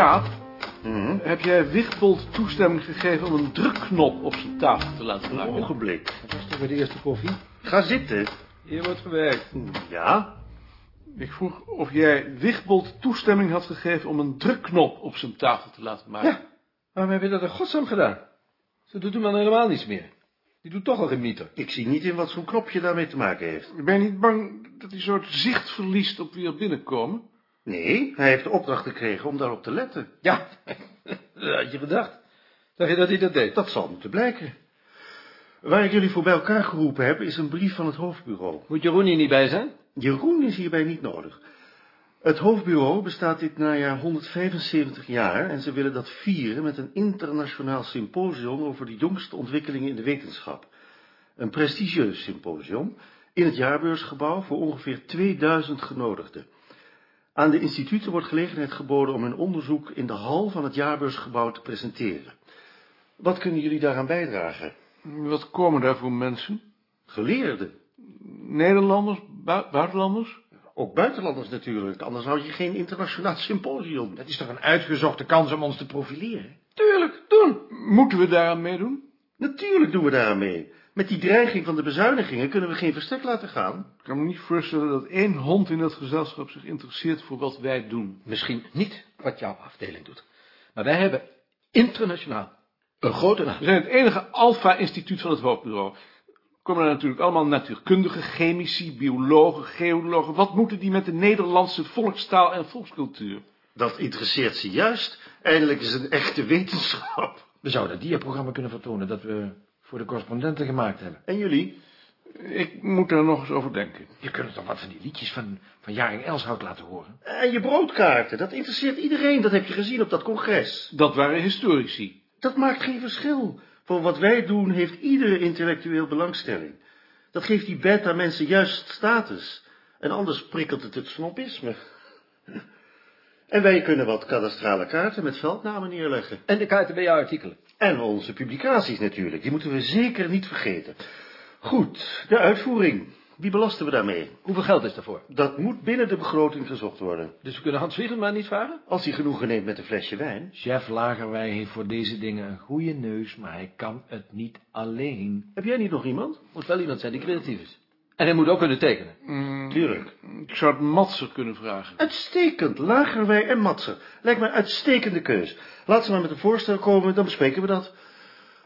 Ja, Hm? heb jij Wigbold toestemming gegeven om een drukknop op zijn tafel te laten Een maken? ogenblik. Dat was toch weer de eerste koffie? Ga zitten. Hier wordt gewerkt. Ja? Ik vroeg of jij Wigbold toestemming had gegeven om een drukknop op zijn tafel te laten maken. Ja, waarom heb je dat in godsnaam gedaan? Zo doet die man helemaal niets meer. Die doet toch al geen mieter. Ik zie niet in wat zo'n knopje daarmee te maken heeft. Ben je niet bang dat hij een soort zicht verliest op wie er binnenkomen? Nee, hij heeft de opdracht gekregen om daarop te letten. Ja, dat had je gedacht. Dacht je dat hij dat deed? Dat zal moeten blijken. Waar ik jullie voor bij elkaar geroepen heb, is een brief van het hoofdbureau. Moet Jeroen hier niet bij zijn? Jeroen is hierbij niet nodig. Het hoofdbureau bestaat dit najaar 175 jaar en ze willen dat vieren met een internationaal symposium over de jongste ontwikkelingen in de wetenschap. Een prestigieus symposium in het jaarbeursgebouw voor ongeveer 2000 genodigden. Aan de instituten wordt gelegenheid geboden om hun onderzoek in de hal van het jaarbeursgebouw te presenteren. Wat kunnen jullie daaraan bijdragen? Wat komen daar voor mensen? Geleerden. Nederlanders? bui- buitenlanders? Ook buitenlanders natuurlijk, anders had je geen internationaal symposium. Dat is toch een uitgezochte kans om ons te profileren? Tuurlijk, doen. Moeten we daaraan meedoen? Natuurlijk doen we daar aan mee. Met die dreiging van de bezuinigingen kunnen we geen verstek laten gaan. Ik kan me niet voorstellen dat één hond in dat gezelschap zich interesseert voor wat wij doen. Misschien niet wat jouw afdeling doet. Maar wij hebben internationaal een grote naam. We zijn het enige alfa-instituut van het hoofdbureau. Er komen er natuurlijk allemaal natuurkundigen, chemici, biologen, geologen. Wat moeten die met de Nederlandse volkstaal en volkscultuur? Dat interesseert ze juist. Eindelijk is een echte wetenschap. We zouden dat diaprogramma kunnen vertonen dat we voor de correspondenten gemaakt hebben. En jullie? Ik moet er nog eens over denken. Je kunt toch wat van die liedjes van, van Jaring Elshout laten horen? En je broodkaarten, dat interesseert iedereen. Dat heb je gezien op dat congres. Dat waren historici. Dat maakt geen verschil. Voor wat wij doen heeft iedere intellectueel belangstelling. Dat geeft die beta-mensen juist status. En anders prikkelt het het snobisme. En wij kunnen wat kadastrale kaarten met veldnamen neerleggen. En de KTB-artikelen. En onze publicaties natuurlijk, die moeten we zeker niet vergeten. Goed, de uitvoering. Wie belasten we daarmee? Hoeveel geld is daarvoor? Dat moet binnen de begroting gezocht worden. Dus we kunnen Hans Wiegelman niet vragen? Als hij genoegen neemt met een flesje wijn. Chef Lagerwij heeft voor deze dingen een goede neus, maar hij kan het niet alleen. Heb jij niet nog iemand? Moet wel iemand zijn die creatief is. En hij moet ook kunnen tekenen. Tuurlijk. Ik zou het Matser kunnen vragen. Uitstekend, Lagerwij en Matser. Lijkt mij een uitstekende keus. Laat ze maar met een voorstel komen, dan bespreken we dat.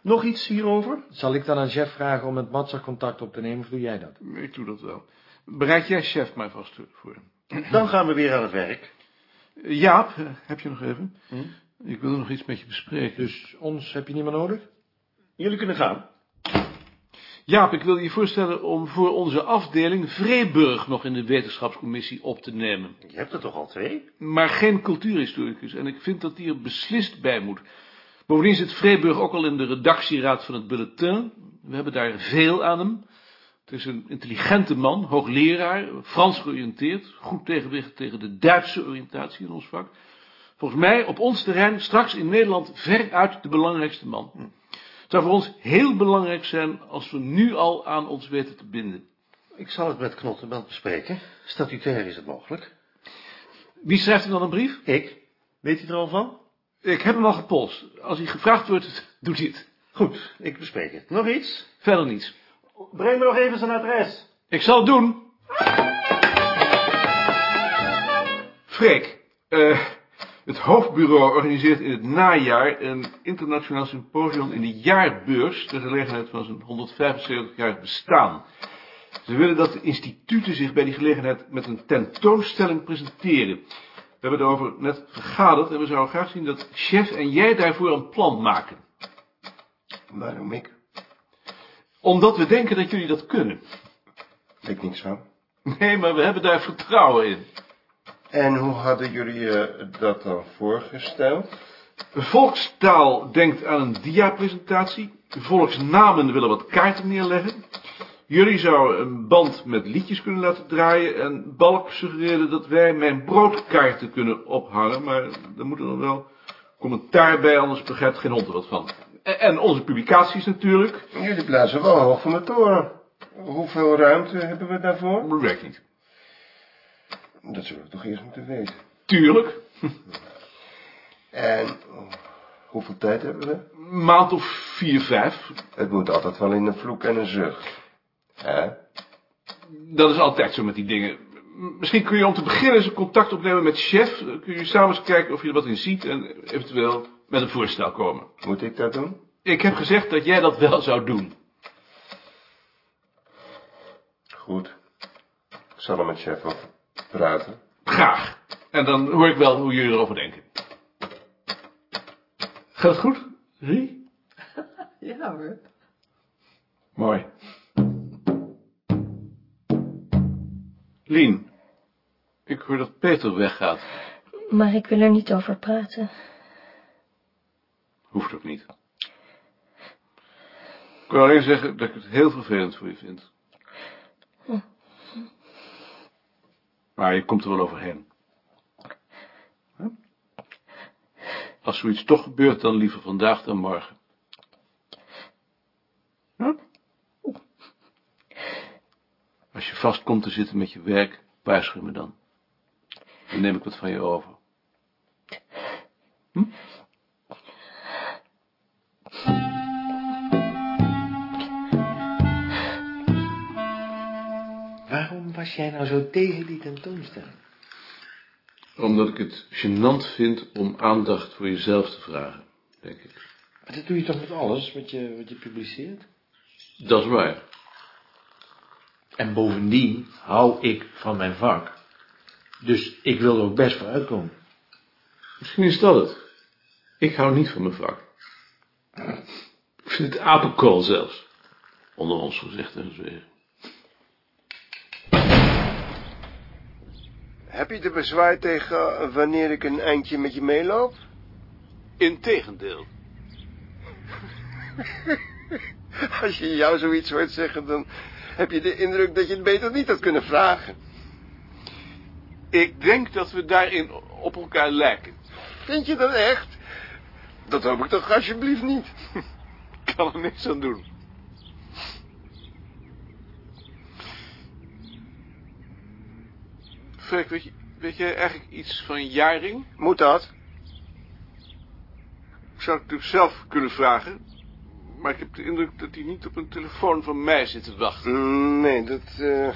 Nog iets hierover? Zal ik dan aan chef vragen om met Matser contact op te nemen, of doe jij dat? Ik doe dat wel. Bereid jij chef mij vast voor. Dan gaan we weer aan het werk. Jaap, heb je nog even? Hm? Ik wil nog iets met je bespreken. Dus ons heb je niet meer nodig? Jullie kunnen gaan. Jaap, ik wil je voorstellen om voor onze afdeling Vreeburg nog in de wetenschapscommissie op te nemen. Je hebt er toch al twee? Maar geen cultuurhistoricus en ik vind dat die er beslist bij moet. Bovendien zit Vreeburg ook al in de redactieraad van het bulletin. We hebben daar veel aan hem. Het is een intelligente man, hoogleraar, Frans georiënteerd, goed tegenwicht tegen de Duitse oriëntatie in ons vak. Volgens mij op ons terrein straks in Nederland veruit de belangrijkste man. Zou voor ons heel belangrijk zijn als we nu al aan ons weten te binden. Ik zal het met Knottenbelt bespreken. Statutair is het mogelijk. Wie schrijft hem dan een brief? Ik? Weet hij er al van? Ik heb hem al gepolst. Als hij gevraagd wordt, doet hij het. Goed, ik bespreek het. Nog iets? Verder niets. Breng me nog even zijn adres. Ik zal het doen. Freek, eh, het hoofdbureau organiseert in het najaar een internationaal symposium in de jaarbeurs ter gelegenheid van zijn 175-jarig bestaan. Ze willen dat de instituten zich bij die gelegenheid met een tentoonstelling presenteren. We hebben erover net vergaderd en we zouden graag zien dat chef en jij daarvoor een plan maken. Waarom ik? Omdat we denken dat jullie dat kunnen. Ik niks van. Nee, maar we hebben daar vertrouwen in. En hoe hadden jullie eh, dat dan voorgesteld? Volkstaal denkt aan een diapresentatie. Volksnamen willen wat kaarten neerleggen. Jullie zouden een band met liedjes kunnen laten draaien. En Balk suggereerde dat wij mijn broodkaarten kunnen ophangen. Maar er moet er dan wel commentaar bij, anders begrijpt geen hond er wat van. En, onze publicaties natuurlijk. Jullie blazen wel hoog van de toren. Hoeveel ruimte hebben we daarvoor? Dat werkt niet. Dat zullen we toch eerst moeten weten. Tuurlijk. En hoeveel tijd hebben we? Maand of vier, vijf. Het moet altijd wel in een vloek en een zucht. Hè? Dat is altijd zo met die dingen. Misschien kun je om te beginnen eens een contact opnemen met chef. Kun je samen eens kijken of je er wat in ziet en eventueel met een voorstel komen. Moet ik dat doen? Ik heb gezegd dat jij dat wel zou doen. Goed. Ik zal er met chef over praten. Graag. En dan hoor ik wel hoe jullie erover denken. Gaat het goed? Rie? Ja hoor. Mooi. Lien, ik hoor dat Peter weggaat. Maar ik wil er niet over praten. Hoeft ook niet. Ik wil alleen zeggen dat ik het heel vervelend voor je vind. Maar je komt er wel overheen. Als zoiets toch gebeurt, dan liever vandaag dan morgen. Als je vast komt te zitten met je werk, waarschuw me dan. Dan neem ik wat van je over. Waarom was jij nou zo tegen die tentoonstelling? Omdat ik het gênant vind om aandacht voor jezelf te vragen, denk ik. Maar dat doe je toch met alles wat je, wat je publiceert? Dat is waar. En bovendien hou ik van mijn vak. Dus ik wil er ook best voor uitkomen. Misschien is dat het. Ik hou niet van mijn vak. Ik vind het apenkool zelfs. Onder ons gezegd en gezwegen. Heb je er bezwaar tegen wanneer ik een eindje met je meeloop? Integendeel. Als je jou zoiets hoort zeggen, dan heb je de indruk dat je het beter niet had kunnen vragen. Ik denk dat we daarin op elkaar lijken. Vind je dat echt? Dat hoop ik toch alsjeblieft niet. Ik kan er niks aan doen. Freek, weet, je, weet jij eigenlijk iets van Jaring? Moet dat? Ik zou het natuurlijk zelf kunnen vragen. Maar ik heb de indruk dat hij niet op een telefoon van mij zit te wachten. Mm, Nee, dat eh,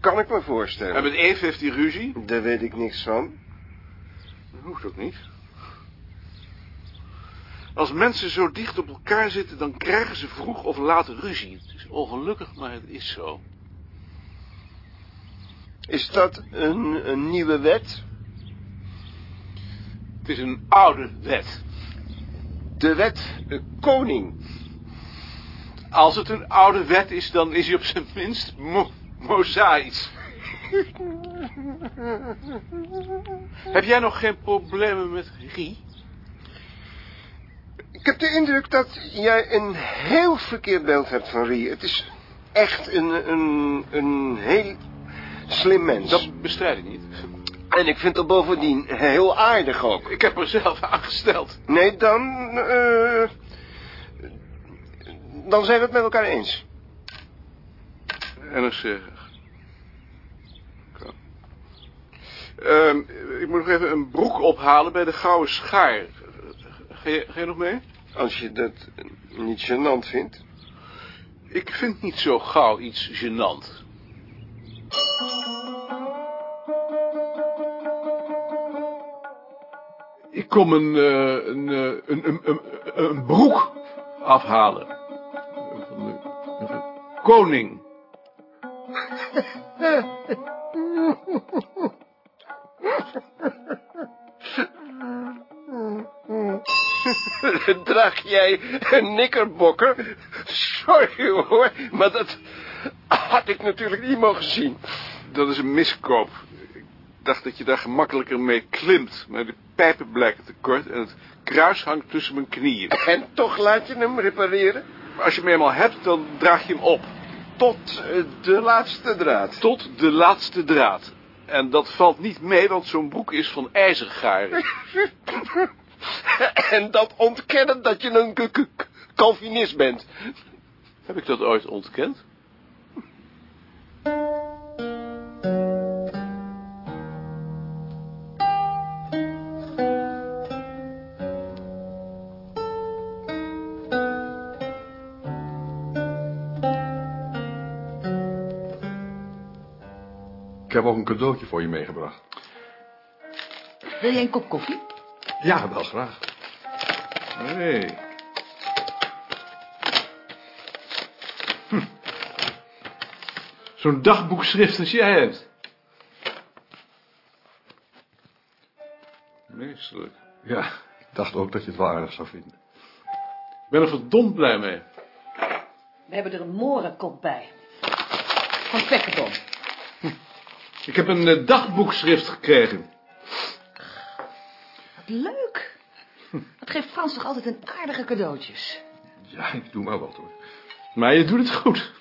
kan ik me voorstellen. En met Eve heeft hij ruzie. Daar weet ik niks van. Dat hoeft ook niet. Als mensen zo dicht op elkaar zitten, dan krijgen ze vroeg of laat ruzie. Het is ongelukkig, maar het is zo. Is dat een, een nieuwe wet? Het is een oude wet. De wet de koning. Als het een oude wet is, dan is hij op zijn minst mo mozaïs. Heb jij nog geen problemen met Rie? Ik heb de indruk dat jij een heel verkeerd beeld hebt van Rie. Het is echt een, een, een heel slim mens. Dat bestrijd ik niet. En ik vind haar bovendien heel aardig ook. Ik heb er zelf aangesteld. Nee, dan... eh, dan zijn we het met elkaar eens. NRC. Oké. Ehm, ik moet nog even een broek ophalen bij de Gouden Schaar. Ga je, ga je nog mee? Als je dat niet gênant vindt. Ik vind niet zo gauw iets gênant. Kom een, eh, een, eh, een, een, een, een broek afhalen. Koning. Draag jij een nikkerbokker? Sorry hoor, maar dat had ik natuurlijk niet mogen zien. Dat is een miskoop. Ik dacht dat je daar gemakkelijker mee klimt. Maar de pijpen blijken te kort en het kruis hangt tussen mijn knieën. En toch laat je hem repareren? Als je hem eenmaal hebt, dan draag je hem op. Tot eh, de laatste draad. Tot de laatste draad. En dat valt niet mee, want zo'n broek is van ijzergaren. En dat ontkennen dat je een Calvinist bent. Heb ik dat ooit ontkend? Heb ook een cadeautje voor je meegebracht. Wil je een kop koffie? Ja, wel graag. Nee. Hm. Zo'n dagboekschrift als jij hebt. Meesterlijk. Ja, ik dacht ook dat je het wel aardig zou vinden. Ik ben er verdomd blij mee. We hebben er een morenkop bij. Van Pekkerdom. Ik heb een eh, dagboekschrift gekregen. Wat leuk. Dat geeft Frans toch altijd een aardige cadeautjes. Ja, ik doe maar wat hoor. Maar je doet het goed.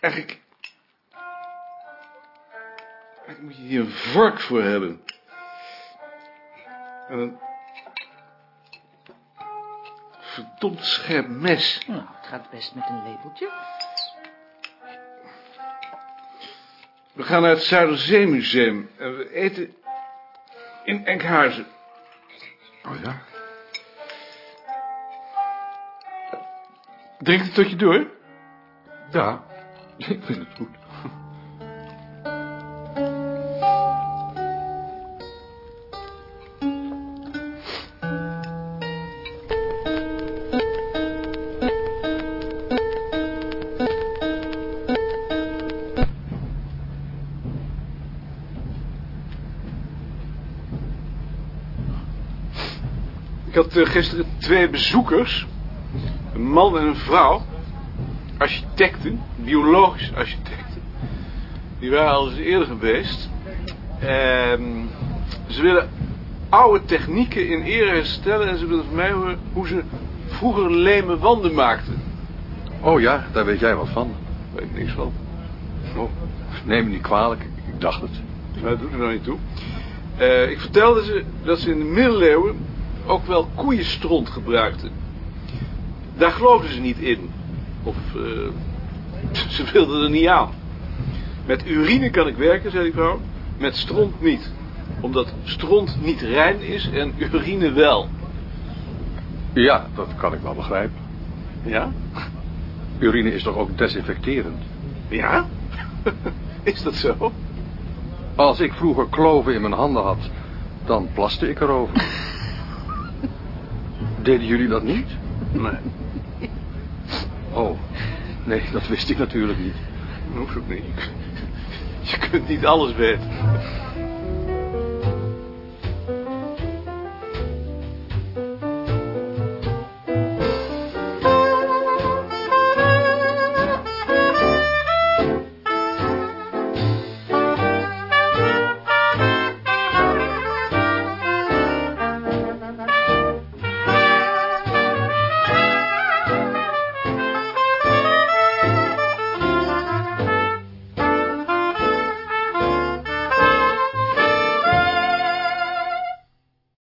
Eigenlijk... Eigenlijk moet je hier een vork voor hebben. En een... Verdomd scherp mes. Nou, het gaat best met een lepeltje. We gaan naar het Zuiderzeemuseum en we eten in Enkhuizen. Oh ja? Drink het tot je door. Ja, ik vind het goed. Ik had eh, gisteren twee bezoekers. Een man en een vrouw. Architecten, biologisch architecten. Die waren al eens eerder geweest. Ehm, ze willen oude technieken in ere herstellen en ze willen van mij horen hoe ze vroeger leme wanden maakten. Oh ja, daar weet jij wat van. Daar weet ik niks van. Oh, neem me niet kwalijk, ik dacht het. Maar dat doet er nou niet toe. Eh, ik vertelde ze dat ze in de middeleeuwen ook wel koeienstront gebruikten. Daar geloofden ze niet in. Of eh, ze wilden er niet aan. Met urine kan ik werken, zei die vrouw. Met stront niet. Omdat stront niet rein is en urine wel. Ja, dat kan ik wel begrijpen. Ja? Urine is toch ook desinfecterend? Ja? is dat zo? Als ik vroeger kloven in mijn handen had, dan plaste ik erover. Deden jullie dat niet? Nee, Oh, nee, dat wist ik natuurlijk niet. hoeft niet. Je kunt niet alles weten.